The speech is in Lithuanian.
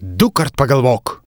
du kart pagalvok.